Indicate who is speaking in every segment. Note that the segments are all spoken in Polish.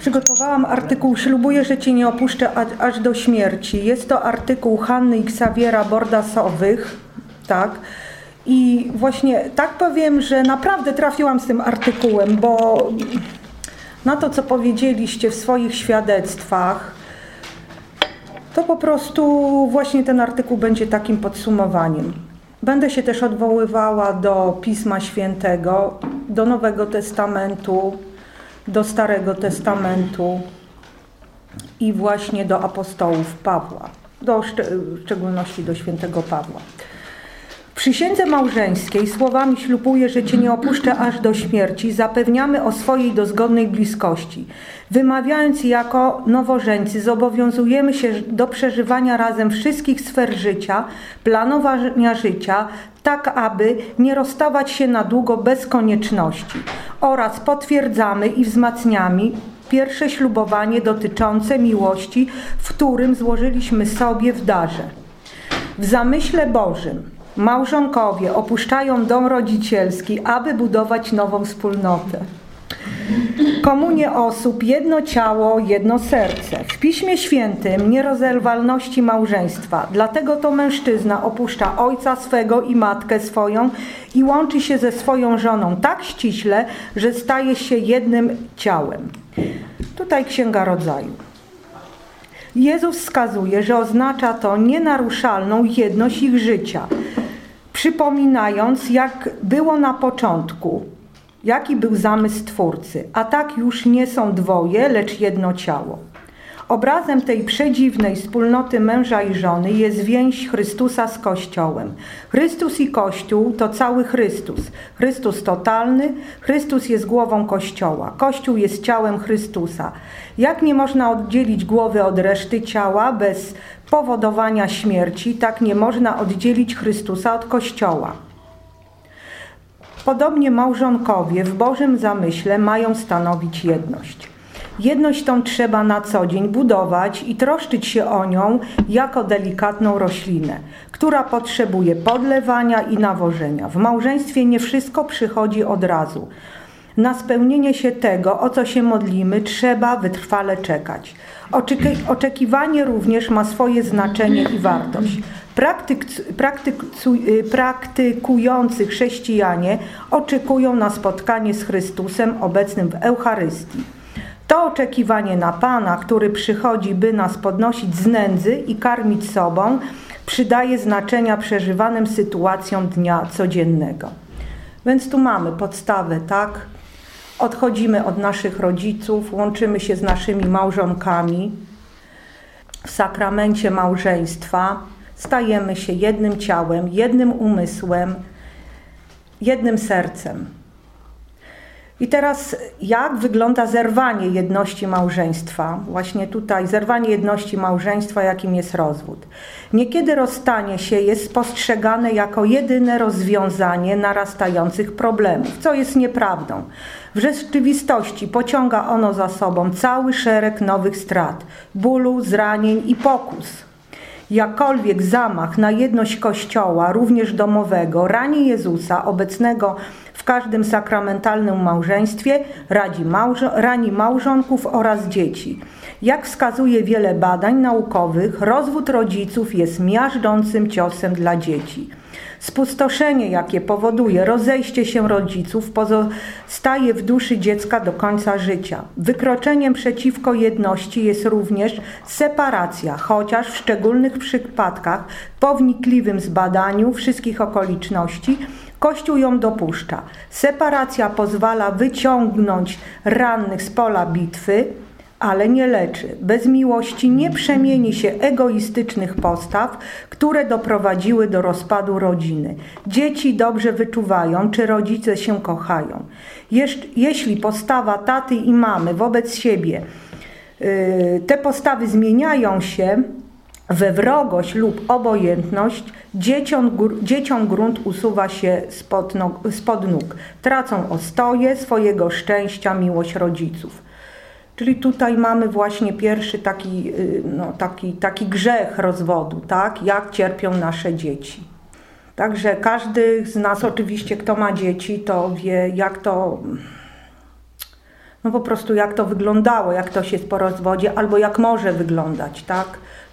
Speaker 1: Przygotowałam artykuł Ślubuję, że Cię nie opuszczę aż do śmierci. Jest to artykuł Hanny i Xaviera Bordasowych, tak. I właśnie tak powiem, że naprawdę trafiłam z tym artykułem, bo na to, co powiedzieliście w swoich świadectwach, to po prostu właśnie ten artykuł będzie takim podsumowaniem. Będę się też odwoływała do Pisma Świętego, do Nowego Testamentu, do Starego Testamentu i właśnie do apostołów Pawła, do, w szczególności do świętego Pawła. W przysiędze małżeńskiej słowami ślubuję, że Cię nie opuszczę aż do śmierci, zapewniamy o swojej dozgodnej bliskości. Wymawiając jako nowożeńcy, zobowiązujemy się do przeżywania razem wszystkich sfer życia, planowania życia, tak aby nie rozstawać się na długo bez konieczności oraz potwierdzamy i wzmacniamy pierwsze ślubowanie dotyczące miłości, w którym złożyliśmy sobie w darze. W zamyśle Bożym małżonkowie opuszczają dom rodzicielski, aby budować nową wspólnotę. Komunie osób, jedno ciało, jedno serce. W Piśmie Świętym nierozerwalności małżeństwa. Dlatego to mężczyzna opuszcza ojca swego i matkę swoją i łączy się ze swoją żoną tak ściśle, że staje się jednym ciałem. Tutaj Księga Rodzaju. Jezus wskazuje, że oznacza to nienaruszalną jedność ich życia, przypominając, jak było na początku, Jaki był zamysł Twórcy? A tak już nie są dwoje, lecz jedno ciało. Obrazem tej przedziwnej wspólnoty męża i żony jest więź Chrystusa z Kościołem. Chrystus i Kościół to cały Chrystus. Chrystus totalny, Chrystus jest głową Kościoła. Kościół jest ciałem Chrystusa. Jak nie można oddzielić głowy od reszty ciała bez powodowania śmierci, tak nie można oddzielić Chrystusa od Kościoła. Podobnie małżonkowie w Bożym zamyśle mają stanowić jedność. Jedność tą trzeba na co dzień budować i troszczyć się o nią jako delikatną roślinę, która potrzebuje podlewania i nawożenia. W małżeństwie nie wszystko przychodzi od razu. Na spełnienie się tego, o co się modlimy, trzeba wytrwale czekać. Oczekiwanie również ma swoje znaczenie i wartość. Praktyk, y, praktykujący chrześcijanie oczekują na spotkanie z Chrystusem obecnym w Eucharystii. To oczekiwanie na Pana, który przychodzi, by nas podnosić z nędzy i karmić sobą, przydaje znaczenia przeżywanym sytuacjom dnia codziennego. Więc tu mamy podstawę, tak? Odchodzimy od naszych rodziców, łączymy się z naszymi małżonkami w sakramencie małżeństwa stajemy się jednym ciałem, jednym umysłem, jednym sercem. I teraz jak wygląda zerwanie jedności małżeństwa? Właśnie tutaj zerwanie jedności małżeństwa, jakim jest rozwód. Niekiedy rozstanie się jest postrzegane jako jedyne rozwiązanie narastających problemów, co jest nieprawdą. W rzeczywistości pociąga ono za sobą cały szereg nowych strat, bólu, zranień i pokus. Jakkolwiek zamach na jedność Kościoła, również domowego, rani Jezusa, obecnego w każdym sakramentalnym małżeństwie, małżo rani małżonków oraz dzieci. Jak wskazuje wiele badań naukowych, rozwód rodziców jest miażdżącym ciosem dla dzieci. Spustoszenie, jakie powoduje rozejście się rodziców, pozostaje w duszy dziecka do końca życia. Wykroczeniem przeciwko jedności jest również separacja, chociaż w szczególnych przypadkach po wnikliwym zbadaniu wszystkich okoliczności Kościół ją dopuszcza. Separacja pozwala wyciągnąć rannych z pola bitwy, ale nie leczy. Bez miłości nie przemieni się egoistycznych postaw, które doprowadziły do rozpadu rodziny. Dzieci dobrze wyczuwają, czy rodzice się kochają. Jeśli postawa taty i mamy wobec siebie, yy, te postawy zmieniają się, we wrogość lub obojętność dzieciom, dzieciom grunt usuwa się nóg, spod nóg. Tracą ostoje swojego szczęścia, miłość rodziców. Czyli tutaj mamy właśnie pierwszy taki, y, no, taki, taki grzech rozwodu, tak? jak cierpią nasze dzieci. Także każdy z nas oczywiście, kto ma dzieci, to wie, jak to no po prostu jak to wyglądało, jak to się po rozwodzie, albo jak może wyglądać, tak?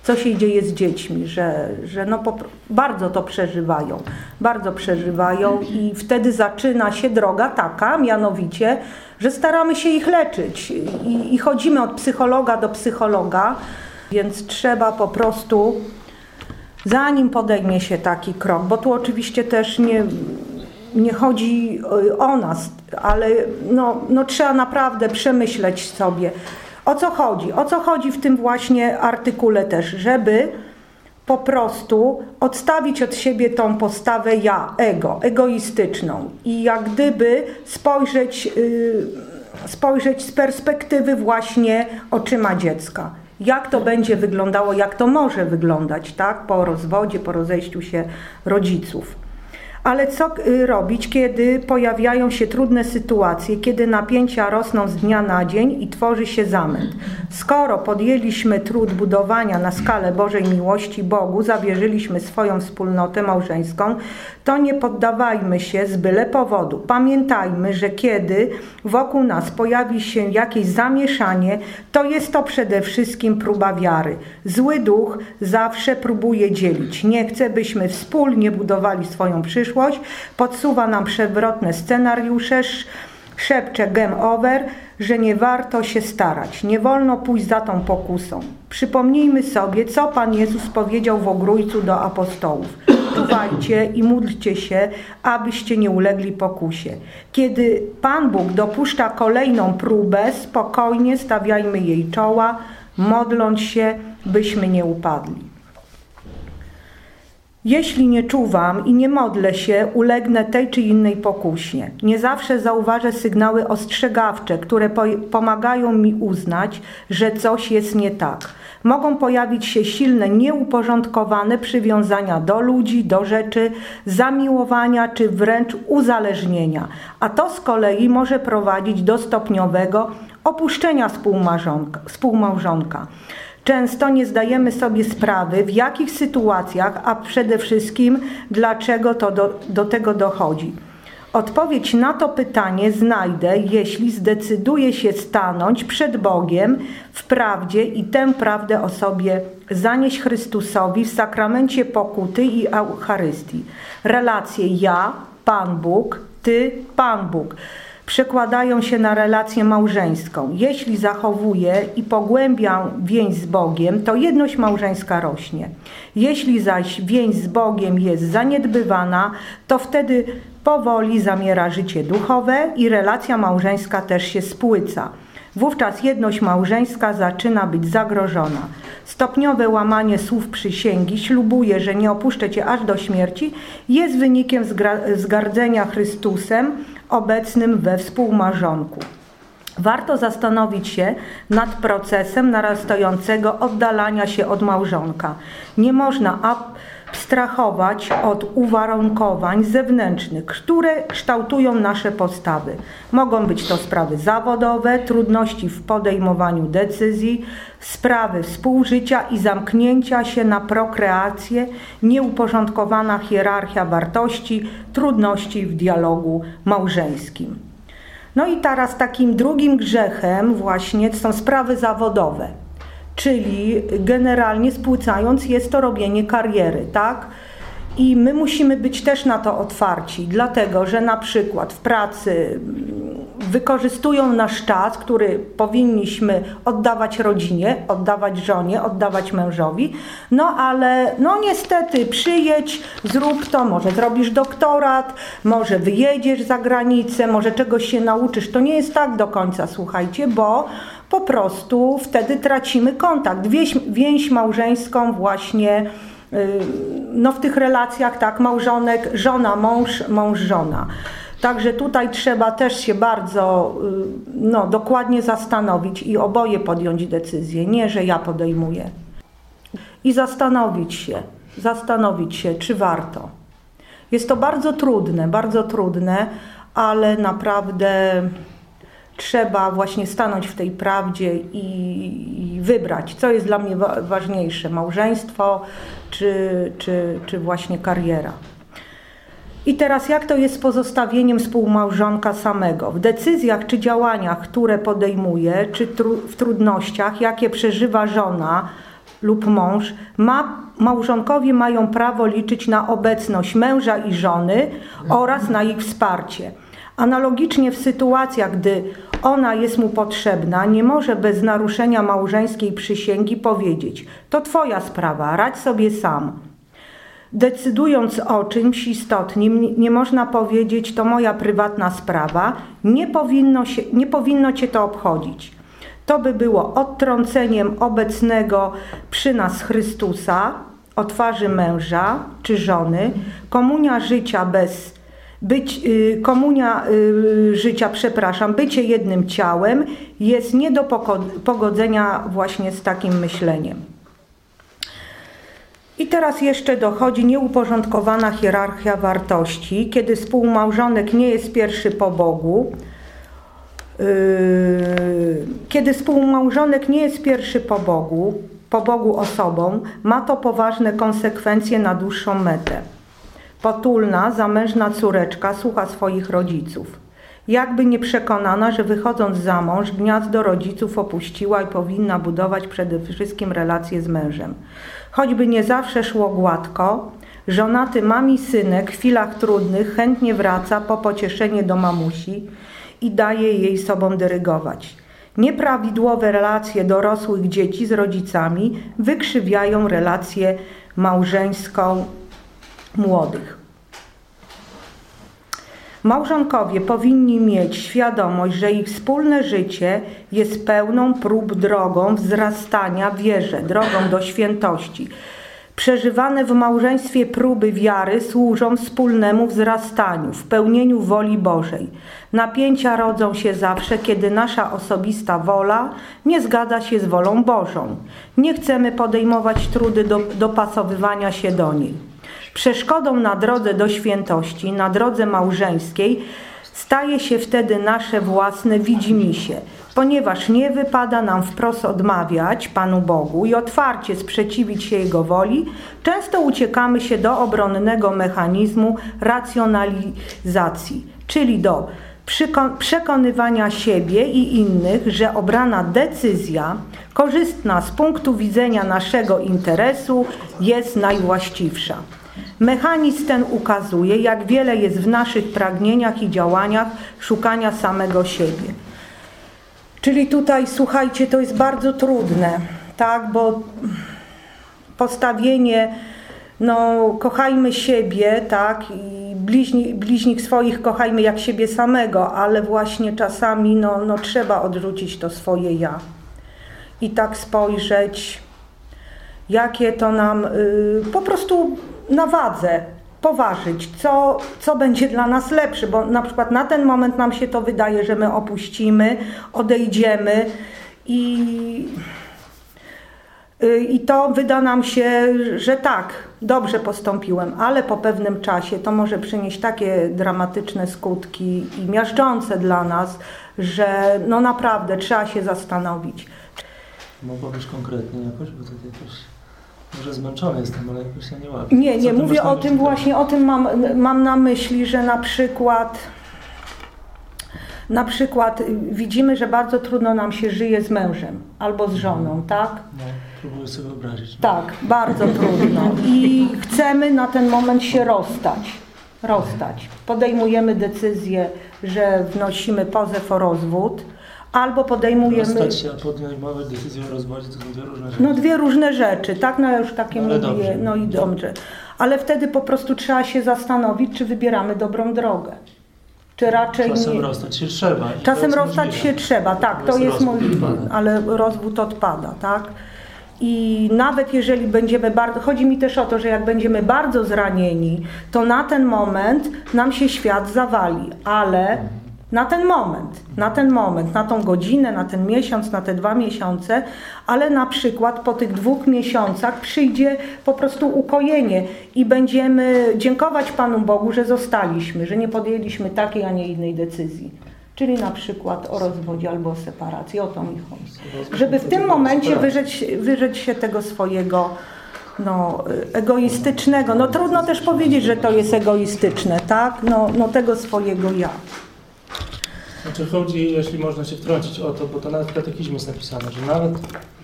Speaker 1: Co się dzieje z dziećmi, że, że no bardzo to przeżywają, bardzo przeżywają i wtedy zaczyna się droga taka, mianowicie, że staramy się ich leczyć i, i chodzimy od psychologa do psychologa, więc trzeba po prostu, zanim podejmie się taki krok, bo tu oczywiście też nie, nie chodzi o nas, ale no, no trzeba naprawdę przemyśleć sobie, o co chodzi. O co chodzi w tym właśnie artykule też, żeby po prostu odstawić od siebie tą postawę ja, ego, egoistyczną i jak gdyby spojrzeć, yy, spojrzeć z perspektywy właśnie oczyma dziecka. Jak to będzie wyglądało, jak to może wyglądać, tak, po rozwodzie, po rozejściu się rodziców. Ale co y, robić, kiedy pojawiają się trudne sytuacje, kiedy napięcia rosną z dnia na dzień i tworzy się zamęt? Skoro podjęliśmy trud budowania na skalę Bożej miłości Bogu, zawierzyliśmy swoją wspólnotę małżeńską, to nie poddawajmy się z byle powodu. Pamiętajmy, że kiedy wokół nas pojawi się jakieś zamieszanie, to jest to przede wszystkim próba wiary. Zły duch zawsze próbuje dzielić. Nie chce, byśmy wspólnie budowali swoją przyszłość, podsuwa nam przewrotne scenariusze, szepcze game over, że nie warto się starać, nie wolno pójść za tą pokusą. Przypomnijmy sobie, co Pan Jezus powiedział w ogrójcu do apostołów. Czuwajcie i módlcie się, abyście nie ulegli pokusie. Kiedy Pan Bóg dopuszcza kolejną próbę, spokojnie stawiajmy jej czoła, modląc się, byśmy nie upadli. Jeśli nie czuwam i nie modlę się, ulegnę tej czy innej pokuśnie. Nie zawsze zauważę sygnały ostrzegawcze, które po pomagają mi uznać, że coś jest nie tak. Mogą pojawić się silne, nieuporządkowane przywiązania do ludzi, do rzeczy, zamiłowania czy wręcz uzależnienia, a to z kolei może prowadzić do stopniowego opuszczenia współmałżonka. Często nie zdajemy sobie sprawy, w jakich sytuacjach, a przede wszystkim dlaczego to do, do tego dochodzi. Odpowiedź na to pytanie znajdę, jeśli zdecyduję się stanąć przed Bogiem w prawdzie i tę prawdę o sobie zanieść Chrystusowi w sakramencie pokuty i Eucharystii. Relacje ja, Pan Bóg, Ty, Pan Bóg przekładają się na relację małżeńską. Jeśli zachowuję i pogłębiam więź z Bogiem, to jedność małżeńska rośnie. Jeśli zaś więź z Bogiem jest zaniedbywana, to wtedy powoli zamiera życie duchowe i relacja małżeńska też się spłyca. Wówczas jedność małżeńska zaczyna być zagrożona. Stopniowe łamanie słów przysięgi, ślubuję, że nie opuszczę Cię aż do śmierci, jest wynikiem zgardzenia Chrystusem obecnym we współmarzonku. Warto zastanowić się nad procesem narastającego oddalania się od małżonka. Nie można abstrahować od uwarunkowań zewnętrznych, które kształtują nasze postawy. Mogą być to sprawy zawodowe, trudności w podejmowaniu decyzji, sprawy współżycia i zamknięcia się na prokreację, nieuporządkowana hierarchia wartości, trudności w dialogu małżeńskim. No i teraz takim drugim grzechem właśnie są sprawy zawodowe czyli generalnie spłucając jest to robienie kariery, tak? I my musimy być też na to otwarci, dlatego że na przykład w pracy mm, wykorzystują nasz czas, który powinniśmy oddawać rodzinie, oddawać żonie, oddawać mężowi, no ale no niestety przyjedź, zrób to, może zrobisz doktorat, może wyjedziesz za granicę, może czegoś się nauczysz. To nie jest tak do końca, słuchajcie, bo po prostu wtedy tracimy kontakt, więź, więź małżeńską właśnie y, no w tych relacjach tak małżonek, żona, mąż, mąż, żona. Także tutaj trzeba też się bardzo y, no, dokładnie zastanowić i oboje podjąć decyzję, nie że ja podejmuję. I zastanowić się, zastanowić się, czy warto. Jest to bardzo trudne, bardzo trudne, ale naprawdę trzeba właśnie stanąć w tej prawdzie i, i wybrać, co jest dla mnie wa ważniejsze, małżeństwo czy, czy, czy właśnie kariera. I teraz jak to jest z pozostawieniem współmałżonka samego? W decyzjach czy działaniach, które podejmuje, czy tru w trudnościach, jakie przeżywa żona lub mąż, ma, małżonkowie mają prawo liczyć na obecność męża i żony oraz na ich wsparcie. Analogicznie w sytuacjach, gdy ona jest mu potrzebna, nie może bez naruszenia małżeńskiej przysięgi powiedzieć: To twoja sprawa, radź sobie sam. Decydując o czymś istotnym, nie można powiedzieć: To moja prywatna sprawa, nie powinno, się, nie powinno cię to obchodzić. To by było odtrąceniem obecnego przy nas Chrystusa, o twarzy męża czy żony, komunia życia bez być, y, komunia y, życia, przepraszam, bycie jednym ciałem jest nie do pogodzenia właśnie z takim myśleniem. I teraz jeszcze dochodzi nieuporządkowana hierarchia wartości, kiedy współmałżonek nie jest pierwszy po Bogu, yy, kiedy współmałżonek nie jest pierwszy po Bogu, po Bogu osobą, ma to poważne konsekwencje na dłuższą metę. Potulna, zamężna córeczka słucha swoich rodziców. Jakby nie przekonana, że wychodząc za mąż, gniazdo rodziców opuściła i powinna budować przede wszystkim relacje z mężem. Choćby nie zawsze szło gładko, żonaty mami synek w chwilach trudnych chętnie wraca po pocieszenie do mamusi i daje jej sobą dyrygować. Nieprawidłowe relacje dorosłych dzieci z rodzicami wykrzywiają relację małżeńską młodych. Małżonkowie powinni mieć świadomość, że ich wspólne życie jest pełną prób drogą wzrastania wierze, drogą do świętości. Przeżywane w małżeństwie próby wiary służą wspólnemu wzrastaniu, w pełnieniu woli Bożej. Napięcia rodzą się zawsze, kiedy nasza osobista wola nie zgadza się z wolą Bożą. Nie chcemy podejmować trudy do dopasowywania się do niej. Przeszkodą na drodze do świętości, na drodze małżeńskiej staje się wtedy nasze własne widzimisię, ponieważ nie wypada nam wprost odmawiać Panu Bogu i otwarcie sprzeciwić się Jego woli, często uciekamy się do obronnego mechanizmu racjonalizacji, czyli do przekonywania siebie i innych, że obrana decyzja, korzystna z punktu widzenia naszego interesu, jest najwłaściwsza. Mechanizm ten ukazuje, jak wiele jest w naszych pragnieniach i działaniach szukania samego siebie. Czyli tutaj, słuchajcie, to jest bardzo trudne, tak, bo postawienie, no, kochajmy siebie, tak, i bliźni, bliźnich swoich kochajmy jak siebie samego, ale właśnie czasami, no, no trzeba odrzucić to swoje ja i tak spojrzeć, jakie to nam y, po prostu na wadze poważyć, co, co będzie dla nas lepsze, bo na przykład na ten moment nam się to wydaje, że my opuścimy, odejdziemy i, y, i to wyda nam się, że tak, dobrze postąpiłem, ale po pewnym czasie to może przynieść takie dramatyczne skutki i miażdżące dla nas, że no naprawdę trzeba się zastanowić.
Speaker 2: Mogłabyś konkretnie jakoś, bo to jakoś może zmęczony jestem, ale jakoś ja nie łapię.
Speaker 1: Nie, nie, mówię o tym właśnie, o tym mam, mam na myśli, że na przykład na przykład widzimy, że bardzo trudno nam się żyje z mężem albo z żoną, tak?
Speaker 2: No, próbuję sobie wyobrazić.
Speaker 1: Tak, bardzo trudno. I chcemy na ten moment się rozstać. Rozstać. Podejmujemy decyzję, że wnosimy pozew o rozwód albo podejmujemy...
Speaker 2: Rozstać się, a podejmować decyzję o rozwodzie to są dwie różne rzeczy.
Speaker 1: No dwie różne rzeczy, tak? No ja już takie
Speaker 2: no,
Speaker 1: mówię, no i dobrze. Ale wtedy po prostu trzeba się zastanowić, czy wybieramy dobrą drogę. Czy raczej
Speaker 2: Czasem
Speaker 1: nie.
Speaker 2: rozstać się trzeba. to
Speaker 1: Czasem rozstać
Speaker 2: możliwe.
Speaker 1: się trzeba, tak, to
Speaker 2: Natomiast
Speaker 1: jest możliwe, ale rozwód odpada, tak? I nawet jeżeli będziemy bardzo, chodzi mi też o to, że jak będziemy bardzo zranieni, to na ten moment nam się świat zawali, ale na ten moment, na ten moment, na tą godzinę, na ten miesiąc, na te dwa miesiące, ale na przykład po tych dwóch miesiącach przyjdzie po prostu ukojenie i będziemy dziękować Panu Bogu, że zostaliśmy, że nie podjęliśmy takiej, a nie innej decyzji. Czyli na przykład o rozwodzie albo o separacji, o to mi chodzi. Żeby w tym momencie wyrzec, wyrzec się tego swojego no, egoistycznego. No trudno też powiedzieć, że to jest egoistyczne, tak? No, no tego swojego ja.
Speaker 2: Znaczy chodzi, jeśli można się wtrącić o to, bo to nawet w katechizmie jest napisane, że nawet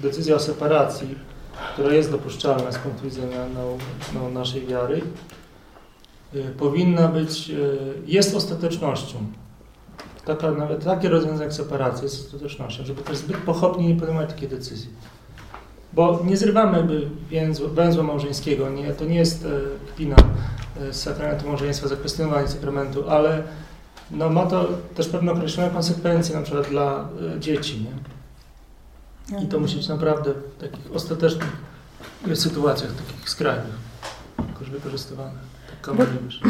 Speaker 2: decyzja o separacji, która jest dopuszczalna z punktu widzenia no, naszej wiary, y, powinna być, y, jest ostatecznością. Taka, nawet takie rozwiązanie jak separacja jest ostatecznością, żeby też zbyt pochopnie nie podejmować takiej decyzji. Bo nie zrywamy węzła, węzła małżeńskiego, nie, to nie jest e, kpina e, sakramentu małżeństwa, zakwestionowanie sakramentu, ale no, ma to też pewne określone konsekwencje, na przykład dla e, dzieci. Nie? I to musi być naprawdę w takich ostatecznych sytuacjach, takich skrajnych, jakoś wykorzystywane.
Speaker 1: Bo,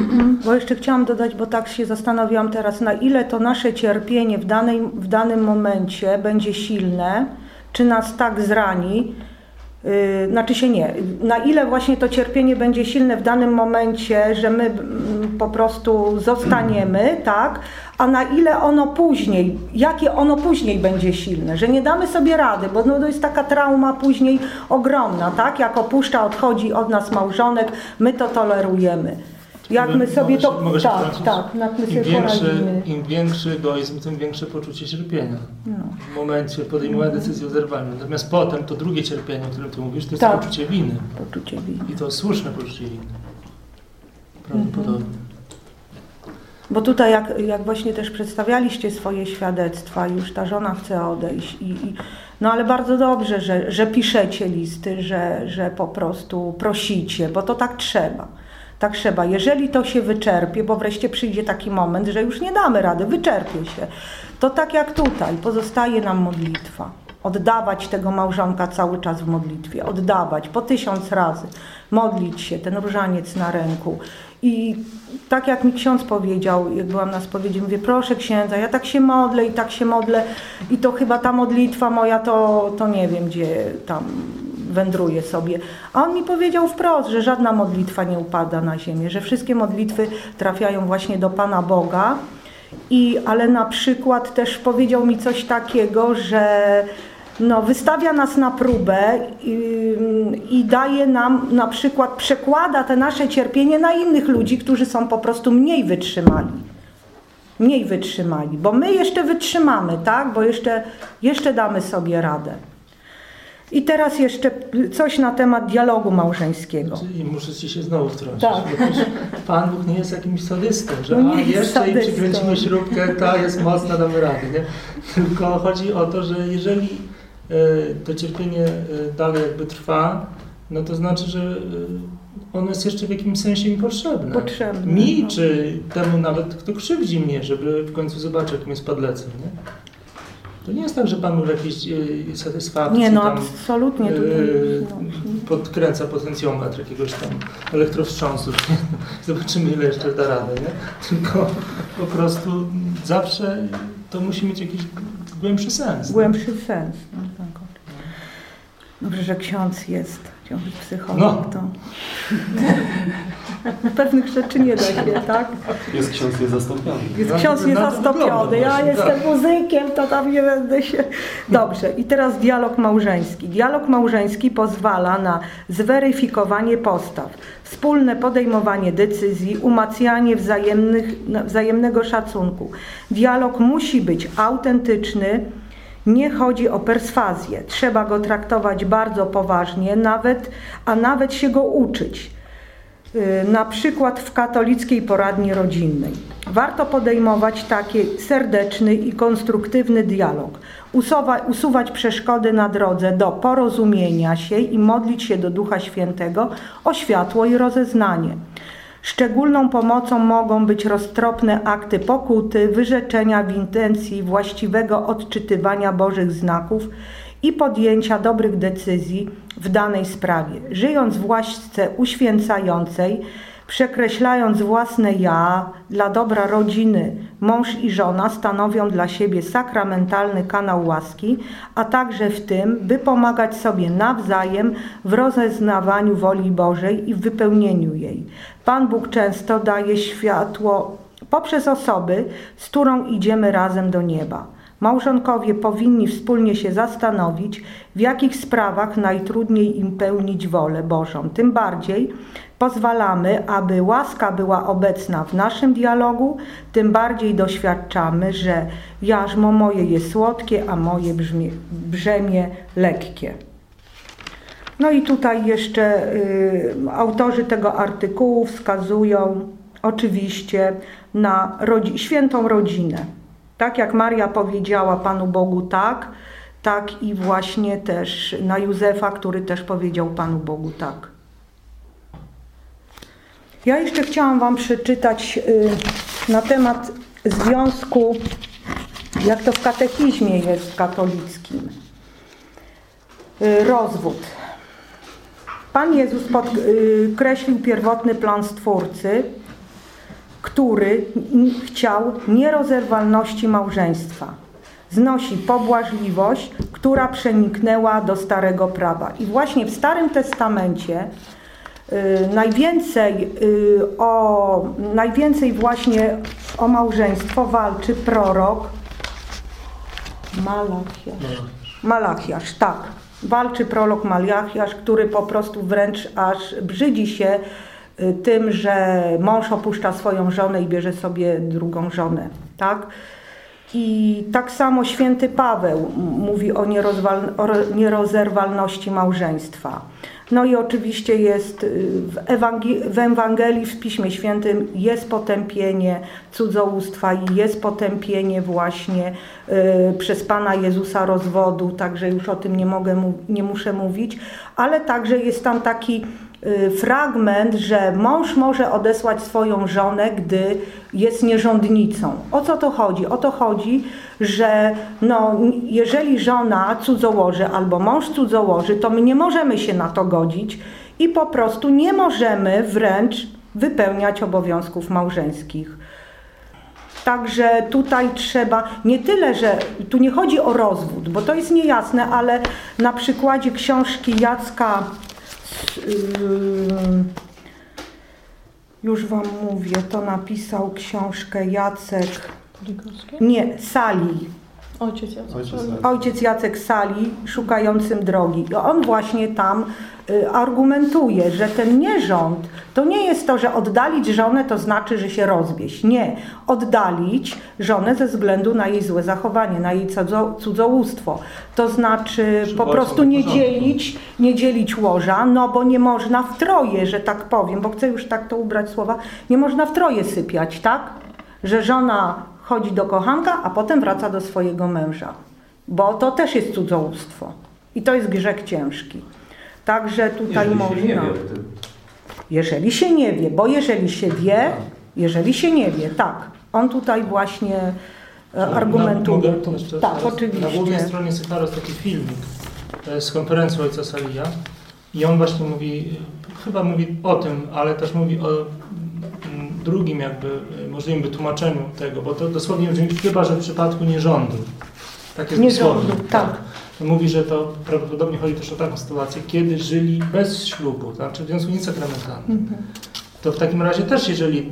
Speaker 1: bo jeszcze chciałam dodać, bo tak się zastanawiałam teraz, na ile to nasze cierpienie w, danej, w danym momencie będzie silne, czy nas tak zrani, Y, znaczy się nie, na ile właśnie to cierpienie będzie silne w danym momencie, że my mm, po prostu zostaniemy, tak, a na ile ono później, jakie ono później będzie silne, że nie damy sobie rady, bo no, to jest taka trauma później ogromna, tak, jak opuszcza, odchodzi od nas małżonek, my to tolerujemy. Jak my sobie to.
Speaker 2: Mogę się
Speaker 1: tak, tak, jak my sobie
Speaker 2: Im większy, Im większy egoizm, tym większe poczucie cierpienia. No. W momencie podejmowania mhm. decyzji o zerwaniu. Natomiast potem to drugie cierpienie, o którym ty mówisz, to jest tak. poczucie winy.
Speaker 1: Poczucie winy.
Speaker 2: I to słuszne poczucie winy. Prawdopodobnie. Mhm.
Speaker 1: Bo tutaj, jak, jak właśnie też przedstawialiście swoje świadectwa, już ta żona chce odejść, i, i, no ale bardzo dobrze, że, że piszecie listy, że, że po prostu prosicie, bo to tak trzeba. Tak trzeba. Jeżeli to się wyczerpie, bo wreszcie przyjdzie taki moment, że już nie damy rady, wyczerpie się, to tak jak tutaj, pozostaje nam modlitwa. Oddawać tego małżonka cały czas w modlitwie, oddawać po tysiąc razy, modlić się, ten różaniec na ręku. I tak jak mi ksiądz powiedział, jak byłam na spowiedzi, mówię, proszę księdza, ja tak się modlę i tak się modlę i to chyba ta modlitwa moja, to, to nie wiem, gdzie tam wędruje sobie. A on mi powiedział wprost, że żadna modlitwa nie upada na ziemię, że wszystkie modlitwy trafiają właśnie do Pana Boga. I, ale na przykład też powiedział mi coś takiego, że no, wystawia nas na próbę i, i, daje nam na przykład, przekłada te nasze cierpienie na innych ludzi, którzy są po prostu mniej wytrzymali. Mniej wytrzymali, bo my jeszcze wytrzymamy, tak? Bo jeszcze, jeszcze damy sobie radę. I teraz jeszcze coś na temat dialogu małżeńskiego.
Speaker 2: I muszę ci się znowu wtrącić. Tak. Pan Bóg nie jest jakimś sadystą, że no a jeszcze sadystą. i przykręcimy śrubkę, ta jest mocna, damy radę. Nie? Tylko chodzi o to, że jeżeli e, to cierpienie e, dalej jakby trwa, no to znaczy, że e, ono jest jeszcze w jakimś sensie mi potrzebne.
Speaker 1: Potrzebne.
Speaker 2: Mi, no. czy temu nawet, kto krzywdzi mnie, żeby w końcu zobaczyć, jakim jest padlecem. Nie? To nie jest tak, że Pan w jakiejś e, satysfakcji
Speaker 1: Nie, no tam, absolutnie. E,
Speaker 2: podkręca potencjometr jakiegoś tam elektrowstrząsu. Zobaczymy, ile jeszcze da radę, nie? Tylko po prostu zawsze to musi mieć jakiś głębszy sens.
Speaker 1: Głębszy nie? sens. No, tak. Dobrze, że ksiądz jest. Chciał być psycholog, no. to pewnych rzeczy nie da się, tak?
Speaker 3: Jest ksiądz niezastąpiony.
Speaker 1: Jest ksiądz niezastąpiony. Ja jestem muzykiem, to tam nie będę się... Dobrze, i teraz dialog małżeński. Dialog małżeński pozwala na zweryfikowanie postaw, wspólne podejmowanie decyzji, umacnianie wzajemnych, wzajemnego szacunku. Dialog musi być autentyczny, nie chodzi o perswazję. Trzeba go traktować bardzo poważnie, nawet, a nawet się go uczyć. Y, na przykład w katolickiej poradni rodzinnej. Warto podejmować taki serdeczny i konstruktywny dialog, usuwa, usuwać przeszkody na drodze do porozumienia się i modlić się do Ducha Świętego o światło i rozeznanie. Szczególną pomocą mogą być roztropne akty pokuty, wyrzeczenia w intencji właściwego odczytywania Bożych znaków i podjęcia dobrych decyzji w danej sprawie. Żyjąc w łasce uświęcającej, przekreślając własne ja dla dobra rodziny, mąż i żona stanowią dla siebie sakramentalny kanał łaski, a także w tym, by pomagać sobie nawzajem w rozeznawaniu woli Bożej i w wypełnieniu jej. Pan Bóg często daje światło poprzez osoby, z którą idziemy razem do nieba. Małżonkowie powinni wspólnie się zastanowić, w jakich sprawach najtrudniej im pełnić wolę Bożą. Tym bardziej pozwalamy, aby łaska była obecna w naszym dialogu, tym bardziej doświadczamy, że jarzmo moje jest słodkie, a moje brzmie, brzemię lekkie. No i tutaj jeszcze y, autorzy tego artykułu wskazują oczywiście na rodzi świętą rodzinę. Tak jak Maria powiedziała Panu Bogu tak, tak i właśnie też na Józefa, który też powiedział Panu Bogu tak. Ja jeszcze chciałam Wam przeczytać y, na temat związku, jak to w katechizmie jest katolickim. Y, rozwód. Pan Jezus podkreślił pierwotny plan Stwórcy, który chciał nierozerwalności małżeństwa. Znosi pobłażliwość, która przeniknęła do Starego Prawa. I właśnie w Starym Testamencie y, najwięcej, y, o, najwięcej właśnie o małżeństwo walczy prorok Malachiasz. Malachiasz, tak. Walczy prorok Malachiasz, który po prostu wręcz aż brzydzi się tym, że mąż opuszcza swoją żonę i bierze sobie drugą żonę, tak? I tak samo święty Paweł mówi o, o nierozerwalności małżeństwa. No i oczywiście jest y, w, Ewangelii, w Ewangelii, w Piśmie Świętym jest potępienie cudzołóstwa i jest potępienie właśnie y, przez Pana Jezusa rozwodu, także już o tym nie mogę, nie muszę mówić, ale także jest tam taki y, fragment, że mąż może odesłać swoją żonę, gdy jest nierządnicą. O co to chodzi? O to chodzi, że no, jeżeli żona cudzołoży albo mąż cudzołoży, to my nie możemy się na to godzić i po prostu nie możemy wręcz wypełniać obowiązków małżeńskich. Także tutaj trzeba nie tyle, że tu nie chodzi o rozwód, bo to jest niejasne, ale na przykładzie książki Jacka już Wam mówię, to napisał książkę Jacek. Nie, Sali.
Speaker 4: Ojciec Jacek.
Speaker 1: Ojciec Jacek Sali, szukającym drogi. I on właśnie tam y, argumentuje, że ten nierząd to nie jest to, że oddalić żonę to znaczy, że się rozwieść. Nie. Oddalić żonę ze względu na jej złe zachowanie, na jej cudzo, cudzołóstwo. To znaczy po prostu nie dzielić, nie dzielić łoża, no bo nie można w troje, że tak powiem, bo chcę już tak to ubrać słowa, nie można w troje sypiać, tak? Że żona chodzi do kochanka, a potem wraca do swojego męża. Bo to też jest cudzołóstwo. I to jest grzech ciężki. Także tutaj
Speaker 3: jeżeli
Speaker 1: można.
Speaker 3: Się nie wie o tym.
Speaker 1: Jeżeli się nie wie, bo jeżeli się wie, jeżeli się nie wie, tak. On tutaj właśnie e, argumentuje.
Speaker 2: Mogę tu jeszcze
Speaker 1: tak,
Speaker 2: teraz?
Speaker 1: oczywiście.
Speaker 2: Na głównej stronie Sychara jest taki filmik z konferencji ojca Salija i on właśnie mówi, chyba mówi o tym, ale też mówi o drugim jakby e, możliwym wytłumaczeniu tego, bo to dosłownie brzmi chyba, że w przypadku nierządu. Tak jest
Speaker 1: Nierządu,
Speaker 2: dosłownie.
Speaker 1: tak.
Speaker 2: Mówi, że to prawdopodobnie chodzi też o taką sytuację, kiedy żyli bez ślubu, to znaczy w związku niesakramentalnym.
Speaker 1: Mhm.
Speaker 2: To w takim razie też, jeżeli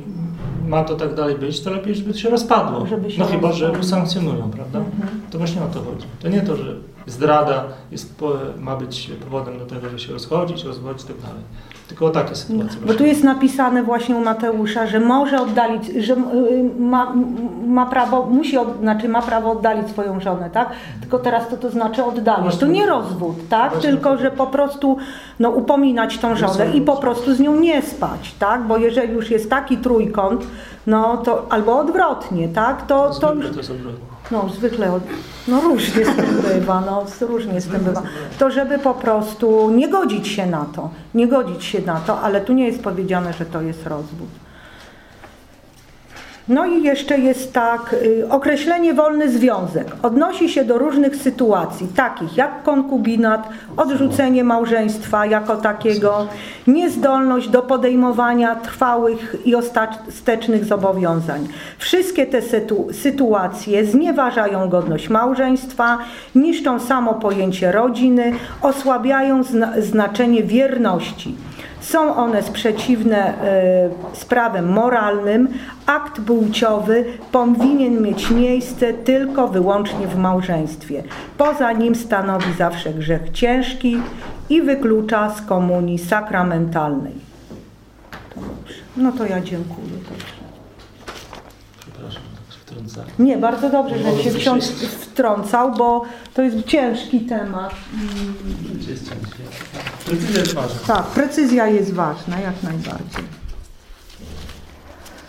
Speaker 2: ma to tak dalej być, to lepiej, żeby się rozpadło.
Speaker 1: Żeby się
Speaker 2: no chyba, że usankcjonują, prawda?
Speaker 1: Mhm.
Speaker 2: To właśnie o to chodzi. To nie to, że zdrada jest, ma być powodem do tego, że się rozchodzić, rozwodzić i tak dalej. Tylko o takie sytuacje.
Speaker 1: Bo tu jest napisane właśnie u Mateusza, że może oddalić, że y, ma, ma prawo, musi, od, znaczy ma prawo oddalić swoją żonę, tak? Tylko teraz to to znaczy oddalić. To
Speaker 2: Właśnie.
Speaker 1: nie rozwód, tak?
Speaker 2: Właśnie.
Speaker 1: Tylko, że po prostu no, upominać tą żonę i po prostu z nią nie spać, tak? Bo jeżeli już jest taki trójkąt, no to albo odwrotnie, tak? To, to już
Speaker 2: to jest odwrotnie.
Speaker 1: No zwykle, no różnie z tym bywa, no różnie z tym bywa. To żeby po prostu nie godzić się na to, nie godzić się na to, ale tu nie jest powiedziane, że to jest rozwód. No i jeszcze jest tak, y, określenie wolny związek odnosi się do różnych sytuacji, takich jak konkubinat, odrzucenie małżeństwa jako takiego, niezdolność do podejmowania trwałych i ostatecznych zobowiązań. Wszystkie te sytu sytuacje znieważają godność małżeństwa, niszczą samo pojęcie rodziny, osłabiają zna znaczenie wierności. Są one sprzeciwne y, z prawem moralnym. Akt płciowy powinien mieć miejsce tylko wyłącznie w małżeństwie. Poza nim stanowi zawsze grzech ciężki i wyklucza z komunii sakramentalnej. No to ja dziękuję.
Speaker 2: Tak wtrącałem.
Speaker 1: Nie, bardzo dobrze, że się ksiądz wtrącał, bo to jest ciężki temat.
Speaker 2: Ciężkie? Precyzja jest ważna.
Speaker 1: Tak, precyzja jest ważna, jak najbardziej.